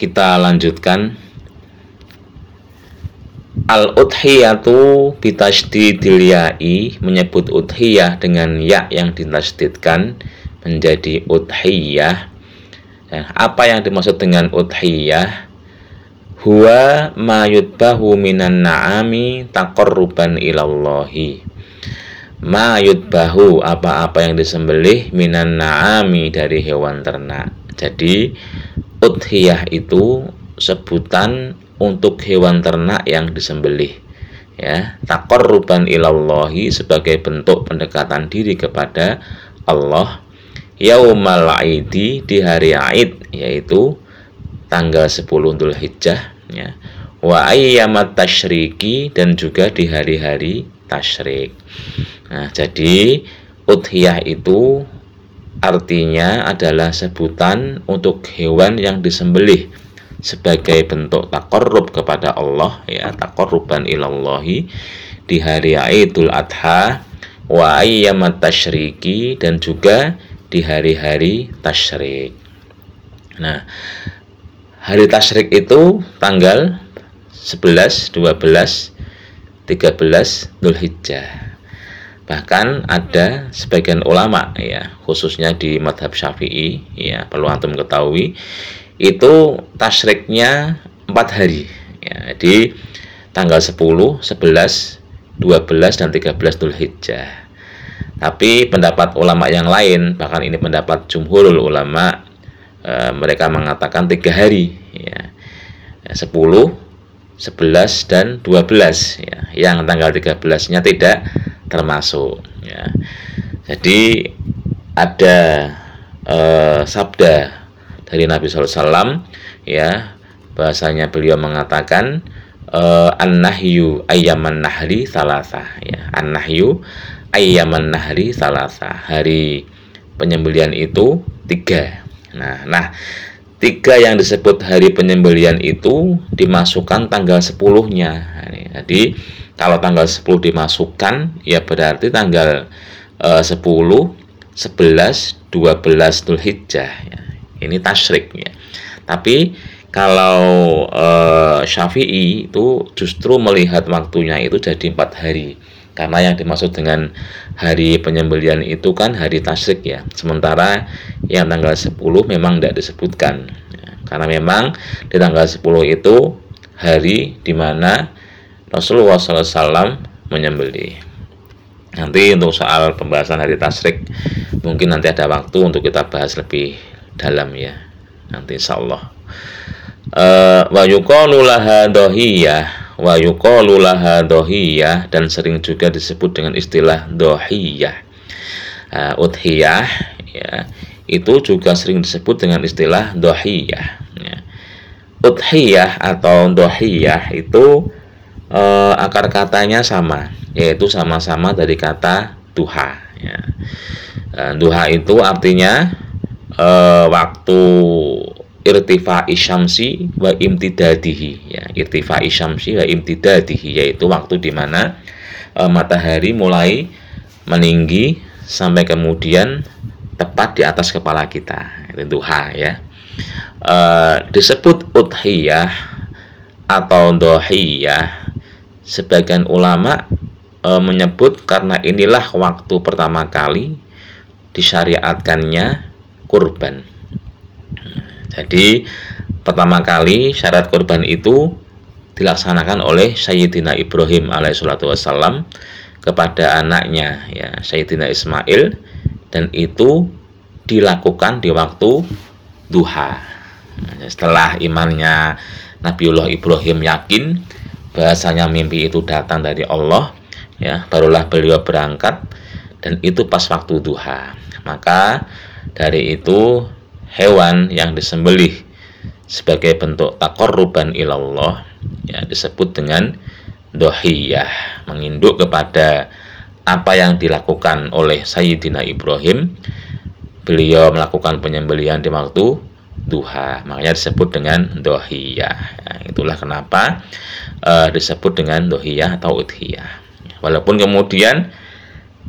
kita lanjutkan. Al udhiyatu bitasdidil ya'i menyebut udhiyah dengan ya yang ditasdidkan menjadi udhiyah. Ya, apa yang dimaksud dengan udhiyah? Huwa ma yudbahu minan na'ami taqarruban ilallahi. Ma yudbahu apa-apa yang disembelih minan na'ami dari hewan ternak. Jadi udhiyah itu sebutan untuk hewan ternak yang disembelih ya taqarruban ilallahi sebagai bentuk pendekatan diri kepada Allah yaumal aidi di hari Aid yaitu tanggal 10 Dhul Hijjah ya. Wa ayyamat tasyriki dan juga di hari-hari tasyrik. Nah, jadi udhiyah itu artinya adalah sebutan untuk hewan yang disembelih sebagai bentuk takorrub kepada Allah ya takorruban ilallahi di hari Idul Adha wa ayyamat tasyriki dan juga di hari-hari tasyrik. Nah, Hari tasyrik itu tanggal 11, 12, 13 Dzulhijjah. Bahkan ada sebagian ulama ya, khususnya di madhab Syafi'i ya, perlu antum ketahui itu tasyriknya 4 hari. Ya, jadi tanggal 10, 11, 12 dan 13 Dzulhijjah. Tapi pendapat ulama yang lain, bahkan ini pendapat jumhurul ulama e, mereka mengatakan tiga hari ya. 10 11 dan 12 ya. yang tanggal 13 nya tidak termasuk ya. jadi ada e, sabda dari Nabi SAW ya bahasanya beliau mengatakan uh, an-nahyu ayyaman nahri salasa ya an-nahyu ayyaman nahri salasa hari penyembelian itu tiga Nah, nah tiga yang disebut hari penyembelian itu dimasukkan tanggal 10-nya. Nah, jadi kalau tanggal 10 dimasukkan ya berarti tanggal uh, 10, 11, 12 Dzulhijjah ya. Ini tasyrik ya. Tapi kalau uh, Syafi'i itu justru melihat waktunya itu jadi empat hari karena yang dimaksud dengan hari penyembelian itu kan hari tasyrik ya. Sementara yang tanggal 10 memang tidak disebutkan. Ya, karena memang di tanggal 10 itu hari di mana Rasulullah SAW menyembelih nanti untuk soal pembahasan hari tasyrik mungkin nanti ada waktu untuk kita bahas lebih dalam ya. Nanti insya Allah. Uh, wa yuqalu laha wa yuqalu laha dohiyah dan sering juga disebut dengan istilah dohiyah uh, udhiyah ya itu juga sering disebut dengan istilah dohiyah ya. udhiyah atau dohiyah itu uh, akar katanya sama yaitu sama-sama dari kata duha ya. uh, duha itu artinya uh, waktu irtifa isyamsi wa imtidadihi. Ya irtifa isyamsi wa imtidadihi yaitu waktu di mana e, matahari mulai meninggi sampai kemudian tepat di atas kepala kita. Itu duha ya. E, disebut udhiyah atau dohiyah sebagian ulama e, menyebut karena inilah waktu pertama kali disyariatkannya kurban jadi pertama kali syarat kurban itu dilaksanakan oleh Sayyidina Ibrahim alaihissalatu wassalam kepada anaknya ya Sayyidina Ismail dan itu dilakukan di waktu duha. Setelah imannya Nabiullah Ibrahim yakin bahasanya mimpi itu datang dari Allah ya barulah beliau berangkat dan itu pas waktu duha. Maka dari itu hewan yang disembelih sebagai bentuk takorruban ilallah ya disebut dengan dohiyah menginduk kepada apa yang dilakukan oleh Sayyidina Ibrahim. Beliau melakukan penyembelihan di waktu duha makanya disebut dengan dohiyah. Ya, itulah kenapa uh, disebut dengan dohiyah atau udhiyah. Walaupun kemudian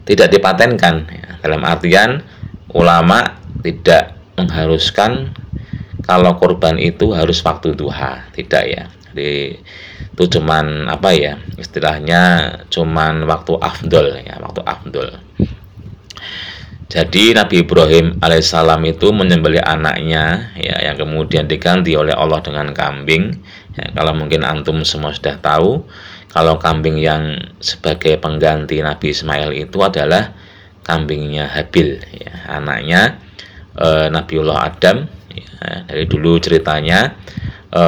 tidak dipatenkan ya, dalam artian ulama tidak mengharuskan kalau korban itu harus waktu duha tidak ya. Jadi itu cuman apa ya istilahnya cuman waktu afdol ya waktu afdol. Jadi Nabi Ibrahim alaihissalam itu menyembelih anaknya ya yang kemudian diganti oleh Allah dengan kambing. Ya, kalau mungkin antum semua sudah tahu, kalau kambing yang sebagai pengganti Nabi Ismail itu adalah kambingnya Habil, ya, anaknya e, Nabiullah Adam. Ya, dari dulu ceritanya e,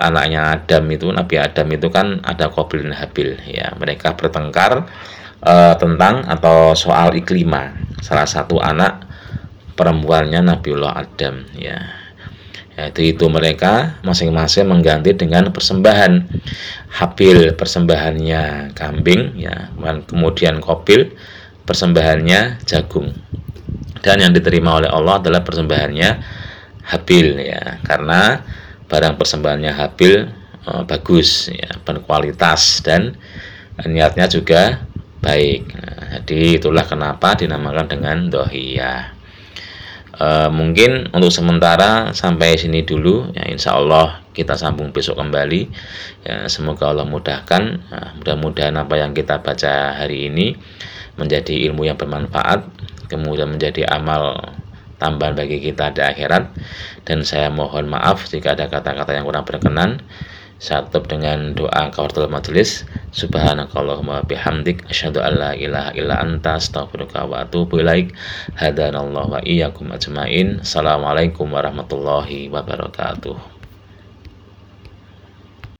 anaknya Adam itu Nabi Adam itu kan ada Qabil dan Habil. Ya, mereka bertengkar e, tentang atau soal iklima salah satu anak perempuannya Nabiullah Adam ya yaitu itu mereka masing-masing mengganti dengan persembahan Habil persembahannya kambing ya kemudian Kobil persembahannya jagung dan yang diterima oleh Allah adalah persembahannya Habil ya karena barang persembahannya Habil eh, bagus ya berkualitas dan niatnya juga baik. Nah, jadi itulah kenapa dinamakan dengan dohiyah. E, mungkin untuk sementara sampai sini dulu. Ya, insya Allah kita sambung besok kembali. Ya, semoga Allah mudahkan. Nah, mudah-mudahan apa yang kita baca hari ini menjadi ilmu yang bermanfaat, kemudian menjadi amal tambahan bagi kita di akhirat. Dan saya mohon maaf jika ada kata-kata yang kurang berkenan. Saya tutup dengan doa kawartul majelis. Subhanakallahumma bihamdik asyhadu an la ilaha illa anta astaghfiruka wa atubu ilaik. Hadanallahu wa iyyakum ajmain. Assalamualaikum warahmatullahi wabarakatuh.